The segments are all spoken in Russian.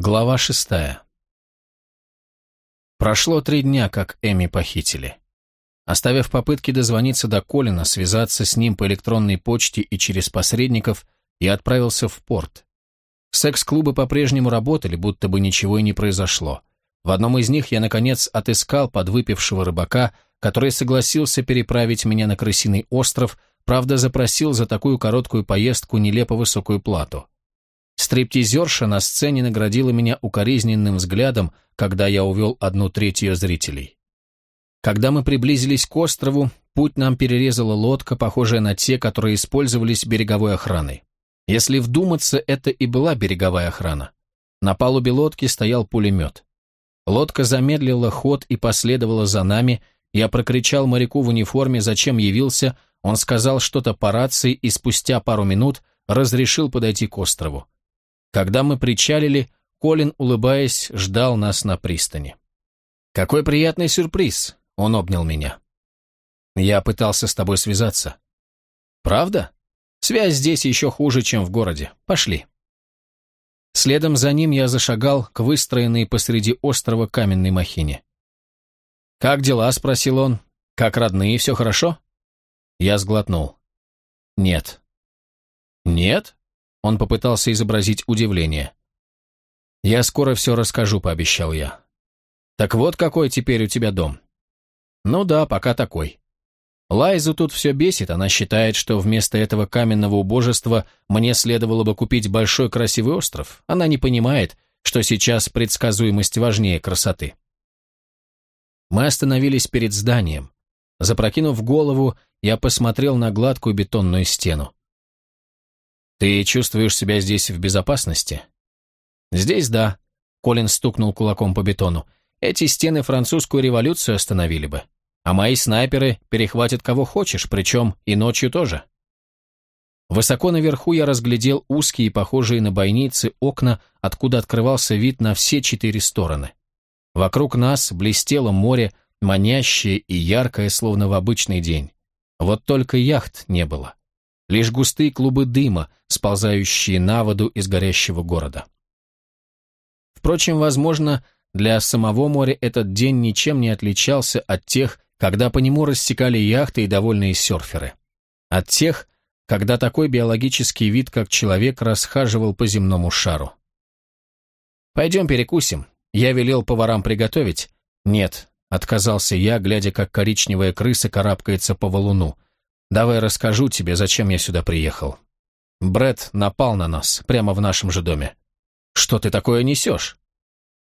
Глава шестая. Прошло три дня, как Эми похитили. Оставив попытки дозвониться до Колина, связаться с ним по электронной почте и через посредников, я отправился в порт. Секс-клубы по-прежнему работали, будто бы ничего и не произошло. В одном из них я, наконец, отыскал подвыпившего рыбака, который согласился переправить меня на Крысиный остров, правда, запросил за такую короткую поездку нелепо высокую плату. Стриптизерша на сцене наградила меня укоризненным взглядом, когда я увел одну треть ее зрителей. Когда мы приблизились к острову, путь нам перерезала лодка, похожая на те, которые использовались береговой охраной. Если вдуматься, это и была береговая охрана. На палубе лодки стоял пулемет. Лодка замедлила ход и последовала за нами. Я прокричал моряку в униформе, зачем явился. Он сказал что-то по рации и спустя пару минут разрешил подойти к острову. Когда мы причалили, Колин, улыбаясь, ждал нас на пристани. «Какой приятный сюрприз!» — он обнял меня. «Я пытался с тобой связаться». «Правда? Связь здесь еще хуже, чем в городе. Пошли». Следом за ним я зашагал к выстроенной посреди острова каменной махине. «Как дела?» — спросил он. «Как родные, все хорошо?» Я сглотнул. «Нет». «Нет?» Он попытался изобразить удивление. «Я скоро все расскажу», — пообещал я. «Так вот какой теперь у тебя дом?» «Ну да, пока такой». Лайзу тут все бесит, она считает, что вместо этого каменного убожества мне следовало бы купить большой красивый остров. Она не понимает, что сейчас предсказуемость важнее красоты. Мы остановились перед зданием. Запрокинув голову, я посмотрел на гладкую бетонную стену. «Ты чувствуешь себя здесь в безопасности?» «Здесь да», — Колин стукнул кулаком по бетону. «Эти стены французскую революцию остановили бы. А мои снайперы перехватят кого хочешь, причем и ночью тоже». Высоко наверху я разглядел узкие, похожие на бойницы, окна, откуда открывался вид на все четыре стороны. Вокруг нас блестело море, манящее и яркое, словно в обычный день. Вот только яхт не было лишь густые клубы дыма, сползающие на воду из горящего города. Впрочем, возможно, для самого моря этот день ничем не отличался от тех, когда по нему рассекали яхты и довольные серферы. От тех, когда такой биологический вид, как человек, расхаживал по земному шару. «Пойдем перекусим. Я велел поварам приготовить». «Нет», — отказался я, глядя, как коричневая крыса карабкается по валуну. Давай расскажу тебе, зачем я сюда приехал. Бред напал на нас, прямо в нашем же доме. Что ты такое несешь?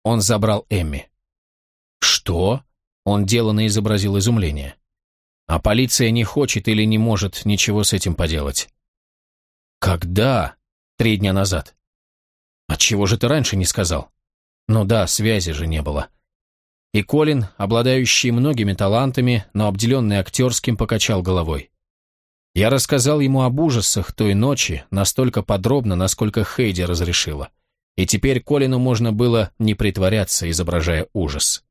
Он забрал Эмми. Что? Он деланно изобразил изумление. А полиция не хочет или не может ничего с этим поделать. Когда? Три дня назад. Отчего же ты раньше не сказал? Ну да, связи же не было. И Колин, обладающий многими талантами, но обделенный актерским, покачал головой. Я рассказал ему об ужасах той ночи настолько подробно, насколько Хейди разрешила. И теперь Колину можно было не притворяться, изображая ужас.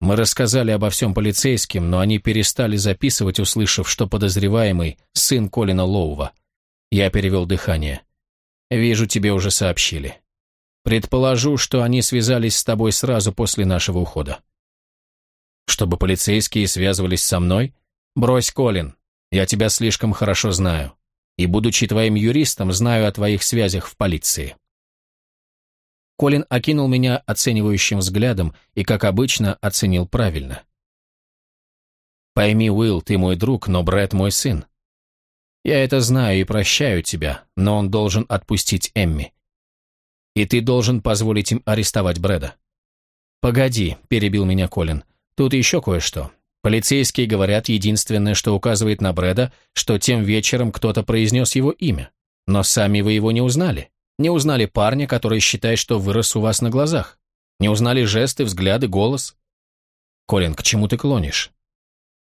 Мы рассказали обо всем полицейским, но они перестали записывать, услышав, что подозреваемый – сын Колина Лоува. Я перевел дыхание. «Вижу, тебе уже сообщили. Предположу, что они связались с тобой сразу после нашего ухода». «Чтобы полицейские связывались со мной? Брось, Колин, я тебя слишком хорошо знаю. И, будучи твоим юристом, знаю о твоих связях в полиции». Колин окинул меня оценивающим взглядом и, как обычно, оценил правильно. «Пойми, Уилл, ты мой друг, но Брэд мой сын. Я это знаю и прощаю тебя, но он должен отпустить Эмми. И ты должен позволить им арестовать Брэда». «Погоди», — перебил меня Колин, — «тут еще кое-что. Полицейские говорят единственное, что указывает на Брэда, что тем вечером кто-то произнес его имя. Но сами вы его не узнали. Не узнали парня, который считает, что вырос у вас на глазах. Не узнали жесты, взгляды, голос. Колин, к чему ты клонишь?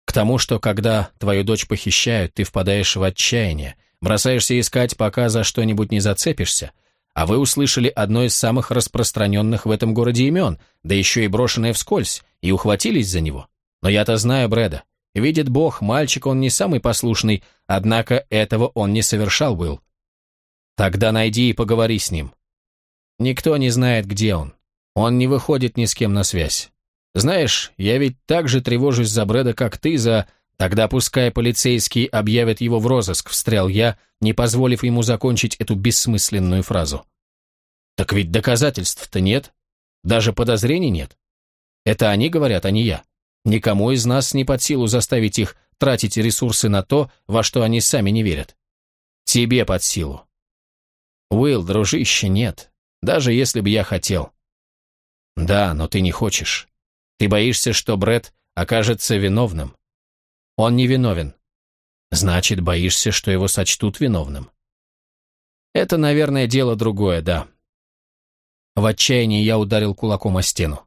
К тому, что когда твою дочь похищают, ты впадаешь в отчаяние, бросаешься искать, пока за что-нибудь не зацепишься, а вы услышали одно из самых распространенных в этом городе имен, да еще и брошенное вскользь, и ухватились за него. Но я-то знаю Брэда. Видит Бог, мальчик он не самый послушный, однако этого он не совершал был. Тогда найди и поговори с ним. Никто не знает, где он. Он не выходит ни с кем на связь. Знаешь, я ведь так же тревожусь за Брэда, как ты за... Тогда пускай полицейские объявят его в розыск, встрял я, не позволив ему закончить эту бессмысленную фразу. Так ведь доказательств-то нет. Даже подозрений нет. Это они говорят, а не я. Никому из нас не под силу заставить их тратить ресурсы на то, во что они сами не верят. Тебе под силу. Уилл, дружище, нет. Даже если бы я хотел. Да, но ты не хочешь. Ты боишься, что Бред окажется виновным. Он не виновен. Значит, боишься, что его сочтут виновным. Это, наверное, дело другое, да. В отчаянии я ударил кулаком о стену.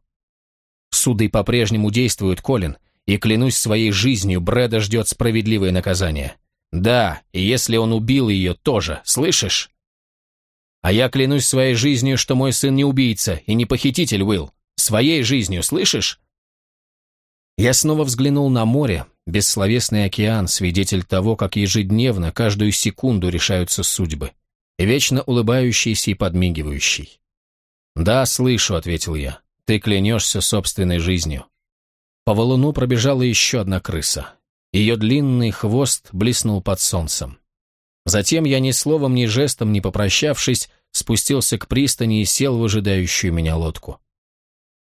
Суды по-прежнему действуют, Колин, и клянусь своей жизнью, Брэда ждет справедливое наказание. Да, и если он убил ее, тоже, слышишь? А я клянусь своей жизнью, что мой сын не убийца и не похититель, Уилл. Своей жизнью, слышишь? Я снова взглянул на море, бессловесный океан, свидетель того, как ежедневно, каждую секунду решаются судьбы. Вечно улыбающийся и подмигивающий. «Да, слышу», — ответил я. Ты клянешься собственной жизнью. По валуну пробежала еще одна крыса. Ее длинный хвост блеснул под солнцем. Затем я ни словом, ни жестом, не попрощавшись, спустился к пристани и сел в ожидающую меня лодку.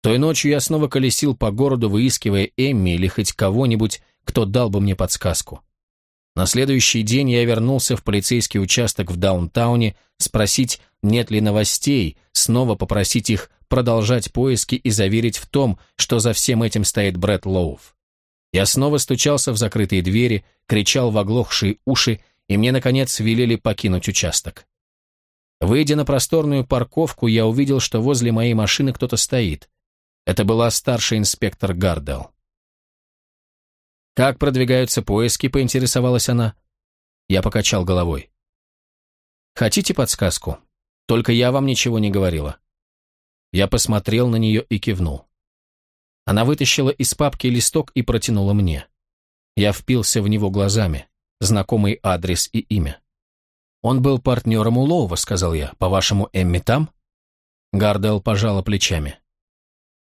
Той ночью я снова колесил по городу, выискивая Эмми или хоть кого-нибудь, кто дал бы мне подсказку. На следующий день я вернулся в полицейский участок в даунтауне спросить, нет ли новостей, снова попросить их продолжать поиски и заверить в том, что за всем этим стоит Брэд Лоуф. Я снова стучался в закрытые двери, кричал в оглохшие уши, и мне, наконец, велели покинуть участок. Выйдя на просторную парковку, я увидел, что возле моей машины кто-то стоит. Это была старший инспектор Гардел. «Как продвигаются поиски?» — поинтересовалась она. Я покачал головой. «Хотите подсказку? Только я вам ничего не говорила». Я посмотрел на нее и кивнул. Она вытащила из папки листок и протянула мне. Я впился в него глазами. Знакомый адрес и имя. «Он был партнером Улова», — сказал я. «По-вашему, Эмми там?» Гардел пожала плечами.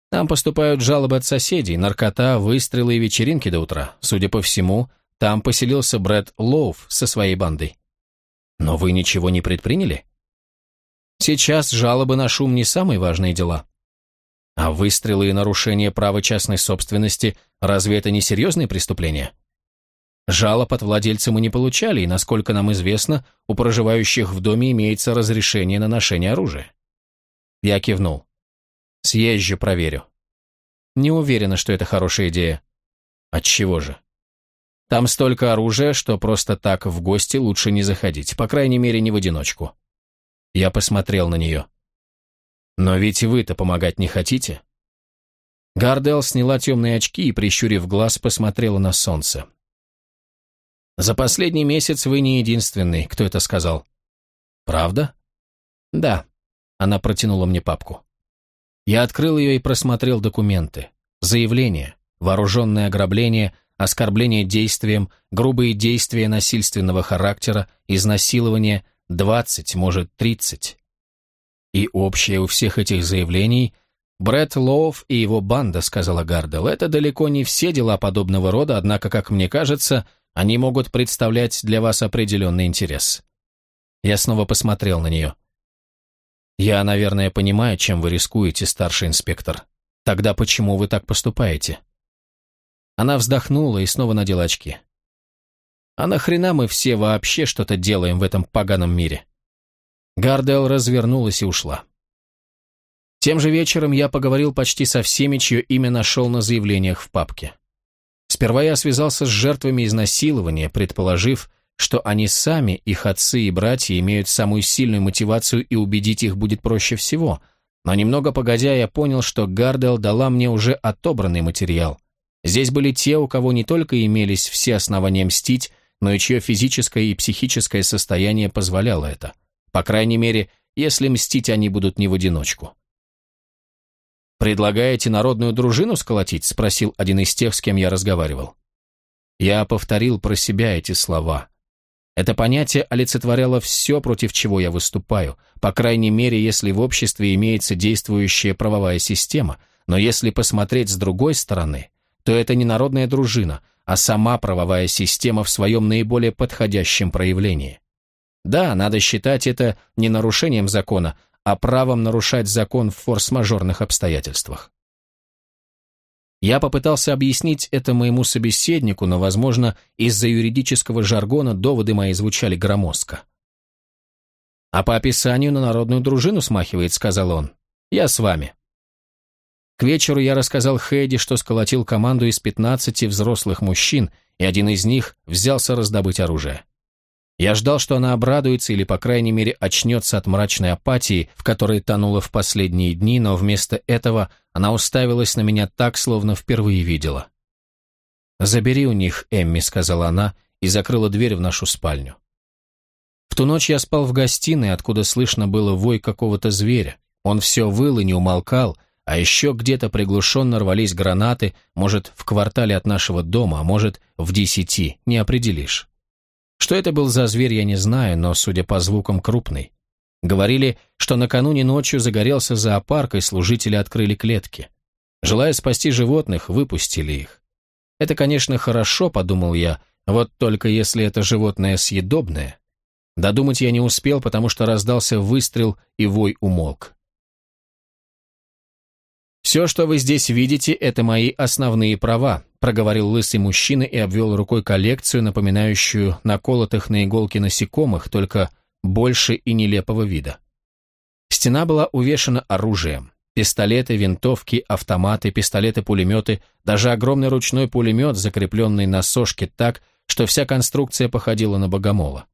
Там поступают жалобы от соседей, наркота, выстрелы и вечеринки до утра. Судя по всему, там поселился Брэд Лоуф со своей бандой. Но вы ничего не предприняли? Сейчас жалобы на шум не самые важные дела. А выстрелы и нарушение права частной собственности, разве это не серьезные преступления? Жалоб от владельца мы не получали, и, насколько нам известно, у проживающих в доме имеется разрешение на ношение оружия. Я кивнул. Съезжу, проверю. Не уверена, что это хорошая идея. Отчего же? Там столько оружия, что просто так в гости лучше не заходить, по крайней мере, не в одиночку. Я посмотрел на нее. Но ведь вы-то помогать не хотите? Гардел сняла темные очки и, прищурив глаз, посмотрела на солнце. «За последний месяц вы не единственный, кто это сказал». «Правда?» «Да». Она протянула мне папку. Я открыл ее и просмотрел документы. Заявление, вооруженное ограбление, оскорбление действием, грубые действия насильственного характера, изнасилование, 20, может, 30. И общее у всех этих заявлений Брэд Лоуф и его банда, сказала Гардел, это далеко не все дела подобного рода, однако, как мне кажется, они могут представлять для вас определенный интерес. Я снова посмотрел на нее. «Я, наверное, понимаю, чем вы рискуете, старший инспектор. Тогда почему вы так поступаете?» Она вздохнула и снова надела очки. «А нахрена мы все вообще что-то делаем в этом поганом мире?» Гардел развернулась и ушла. Тем же вечером я поговорил почти со всеми, чье имя нашел на заявлениях в папке. Сперва я связался с жертвами изнасилования, предположив, что они сами, их отцы и братья, имеют самую сильную мотивацию и убедить их будет проще всего. Но немного погодя, я понял, что Гардел дала мне уже отобранный материал. Здесь были те, у кого не только имелись все основания мстить, но и чье физическое и психическое состояние позволяло это. По крайней мере, если мстить они будут не в одиночку. «Предлагаете народную дружину сколотить?» – спросил один из тех, с кем я разговаривал. Я повторил про себя эти слова – Это понятие олицетворяло все, против чего я выступаю, по крайней мере, если в обществе имеется действующая правовая система, но если посмотреть с другой стороны, то это не народная дружина, а сама правовая система в своем наиболее подходящем проявлении. Да, надо считать это не нарушением закона, а правом нарушать закон в форс-мажорных обстоятельствах. Я попытался объяснить это моему собеседнику, но, возможно, из-за юридического жаргона доводы мои звучали громоздко. «А по описанию на народную дружину смахивает», — сказал он. «Я с вами». К вечеру я рассказал Хейди, что сколотил команду из 15 взрослых мужчин, и один из них взялся раздобыть оружие. Я ждал, что она обрадуется или, по крайней мере, очнется от мрачной апатии, в которой тонула в последние дни, но вместо этого она уставилась на меня так, словно впервые видела. «Забери у них, Эмми», — сказала она, и закрыла дверь в нашу спальню. В ту ночь я спал в гостиной, откуда слышно было вой какого-то зверя. Он все выл и не умолкал, а еще где-то приглушенно рвались гранаты, может, в квартале от нашего дома, а может, в десяти, не определишь. Что это был за зверь, я не знаю, но, судя по звукам, крупный. Говорили, что накануне ночью загорелся зоопарк, и служители открыли клетки. Желая спасти животных, выпустили их. Это, конечно, хорошо, подумал я, вот только если это животное съедобное. Додумать я не успел, потому что раздался выстрел, и вой умолк. «Все, что вы здесь видите, это мои основные права», проговорил лысый мужчина и обвел рукой коллекцию, напоминающую наколотых на иголки насекомых, только больше и нелепого вида. Стена была увешана оружием. Пистолеты, винтовки, автоматы, пистолеты-пулеметы, даже огромный ручной пулемет, закрепленный на сошке так, что вся конструкция походила на богомола.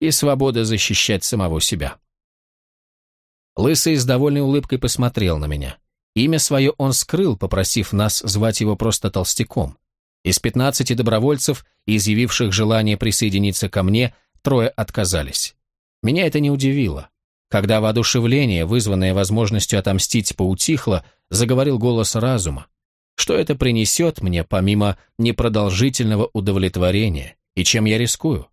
И свобода защищать самого себя. Лысый с довольной улыбкой посмотрел на меня. Имя свое он скрыл, попросив нас звать его просто Толстяком. Из пятнадцати добровольцев, изъявивших желание присоединиться ко мне, трое отказались. Меня это не удивило. Когда воодушевление, вызванное возможностью отомстить, поутихло, заговорил голос разума. Что это принесет мне, помимо непродолжительного удовлетворения, и чем я рискую?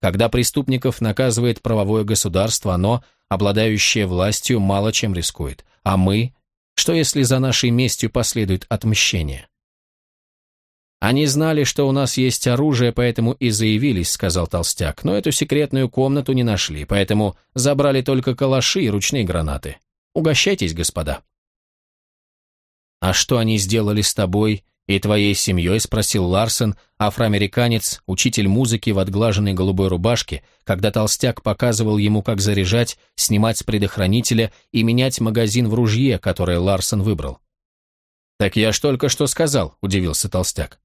Когда преступников наказывает правовое государство, оно, обладающее властью, мало чем рискует, а мы что если за нашей местью последует отмщение? Они знали, что у нас есть оружие, поэтому и заявились, сказал Толстяк, но эту секретную комнату не нашли, поэтому забрали только калаши и ручные гранаты. Угощайтесь, господа. А что они сделали с тобой «И твоей семьей?» – спросил Ларсен, афроамериканец, учитель музыки в отглаженной голубой рубашке, когда толстяк показывал ему, как заряжать, снимать с предохранителя и менять магазин в ружье, которое Ларсен выбрал. «Так я ж только что сказал», – удивился толстяк.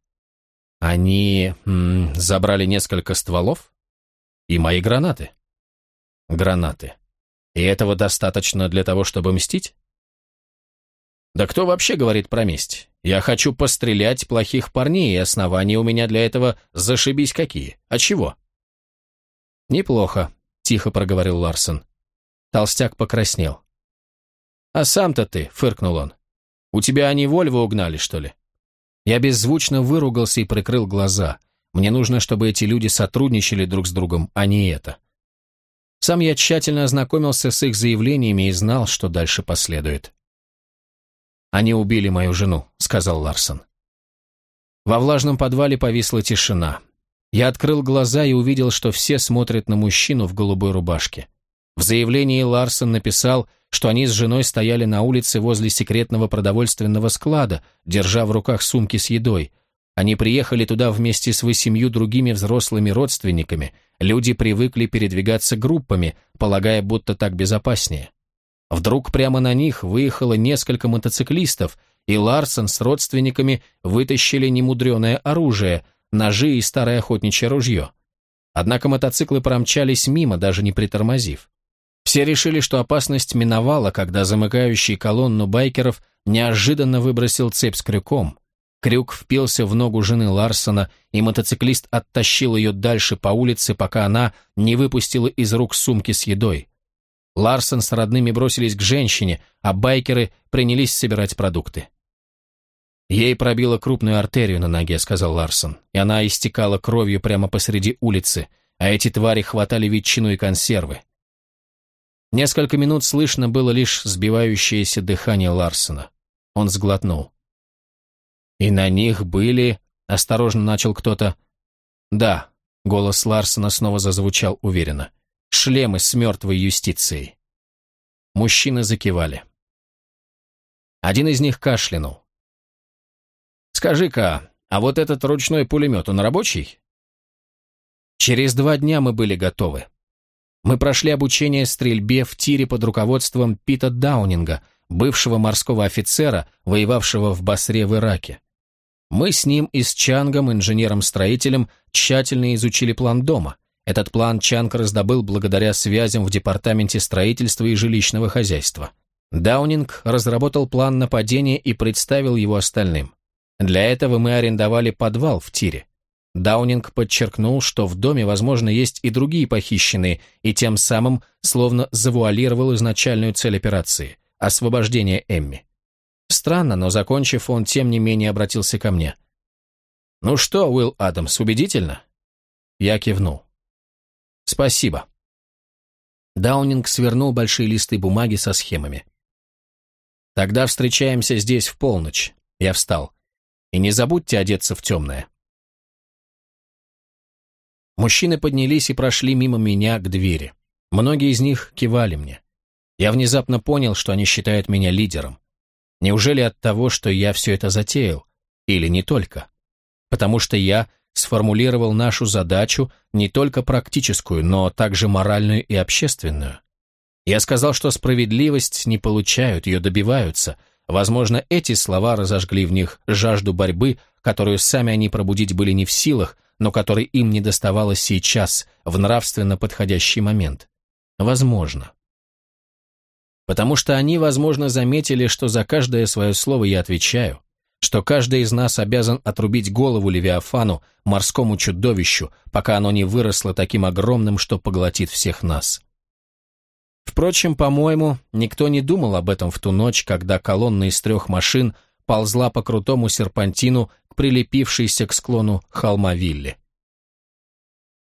«Они м забрали несколько стволов? И мои гранаты?» «Гранаты. И этого достаточно для того, чтобы мстить?» «Да кто вообще говорит про месть? Я хочу пострелять плохих парней, и основания у меня для этого зашибись какие. А чего?» «Неплохо», — тихо проговорил Ларсон. Толстяк покраснел. «А сам-то ты», — фыркнул он. «У тебя они Вольво угнали, что ли?» Я беззвучно выругался и прикрыл глаза. Мне нужно, чтобы эти люди сотрудничали друг с другом, а не это. Сам я тщательно ознакомился с их заявлениями и знал, что дальше последует. «Они убили мою жену», — сказал Ларсон. Во влажном подвале повисла тишина. Я открыл глаза и увидел, что все смотрят на мужчину в голубой рубашке. В заявлении Ларсон написал, что они с женой стояли на улице возле секретного продовольственного склада, держа в руках сумки с едой. Они приехали туда вместе с восемью другими взрослыми родственниками. Люди привыкли передвигаться группами, полагая, будто так безопаснее. Вдруг прямо на них выехало несколько мотоциклистов, и Ларсон с родственниками вытащили немудреное оружие, ножи и старое охотничье ружье. Однако мотоциклы промчались мимо, даже не притормозив. Все решили, что опасность миновала, когда замыкающий колонну байкеров неожиданно выбросил цепь с крюком. Крюк впился в ногу жены Ларсона, и мотоциклист оттащил ее дальше по улице, пока она не выпустила из рук сумки с едой. Ларсон с родными бросились к женщине, а байкеры принялись собирать продукты. «Ей пробило крупную артерию на ноге», — сказал Ларсон, «и она истекала кровью прямо посреди улицы. а эти твари хватали ветчину и консервы. Несколько минут слышно было лишь сбивающееся дыхание Ларсона. Он сглотнул. «И на них были...» — осторожно начал кто-то. «Да», — голос Ларсона снова зазвучал уверенно. «Шлемы с мертвой юстицией». Мужчины закивали. Один из них кашлянул. «Скажи-ка, а вот этот ручной пулемет, он рабочий?» Через два дня мы были готовы. Мы прошли обучение стрельбе в тире под руководством Пита Даунинга, бывшего морского офицера, воевавшего в Басре в Ираке. Мы с ним и с Чангом, инженером-строителем, тщательно изучили план дома. Этот план Чанг раздобыл благодаря связям в Департаменте строительства и жилищного хозяйства. Даунинг разработал план нападения и представил его остальным. Для этого мы арендовали подвал в тире. Даунинг подчеркнул, что в доме, возможно, есть и другие похищенные, и тем самым словно завуалировал изначальную цель операции – освобождение Эмми. Странно, но закончив, он тем не менее обратился ко мне. «Ну что, Уилл Адамс, убедительно?» Я кивнул. «Спасибо». Даунинг свернул большие листы бумаги со схемами. «Тогда встречаемся здесь в полночь». Я встал. «И не забудьте одеться в темное». Мужчины поднялись и прошли мимо меня к двери. Многие из них кивали мне. Я внезапно понял, что они считают меня лидером. Неужели от того, что я все это затеял? Или не только? Потому что я сформулировал нашу задачу не только практическую, но также моральную и общественную. Я сказал, что справедливость не получают, ее добиваются. Возможно, эти слова разожгли в них жажду борьбы, которую сами они пробудить были не в силах, но которой им не доставало сейчас, в нравственно подходящий момент. Возможно. Потому что они, возможно, заметили, что за каждое свое слово я отвечаю, что каждый из нас обязан отрубить голову Левиафану, морскому чудовищу, пока оно не выросло таким огромным, что поглотит всех нас. Впрочем, по-моему, никто не думал об этом в ту ночь, когда колонна из трех машин ползла по крутому серпантину прилепившийся к склону холма Вилли.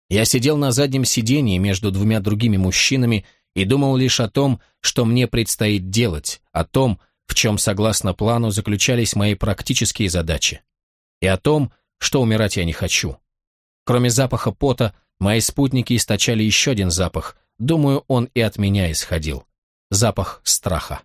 Я сидел на заднем сиденье между двумя другими мужчинами и думал лишь о том, что мне предстоит делать, о том, в чем, согласно плану, заключались мои практические задачи, и о том, что умирать я не хочу. Кроме запаха пота, мои спутники источали еще один запах, думаю, он и от меня исходил. Запах страха.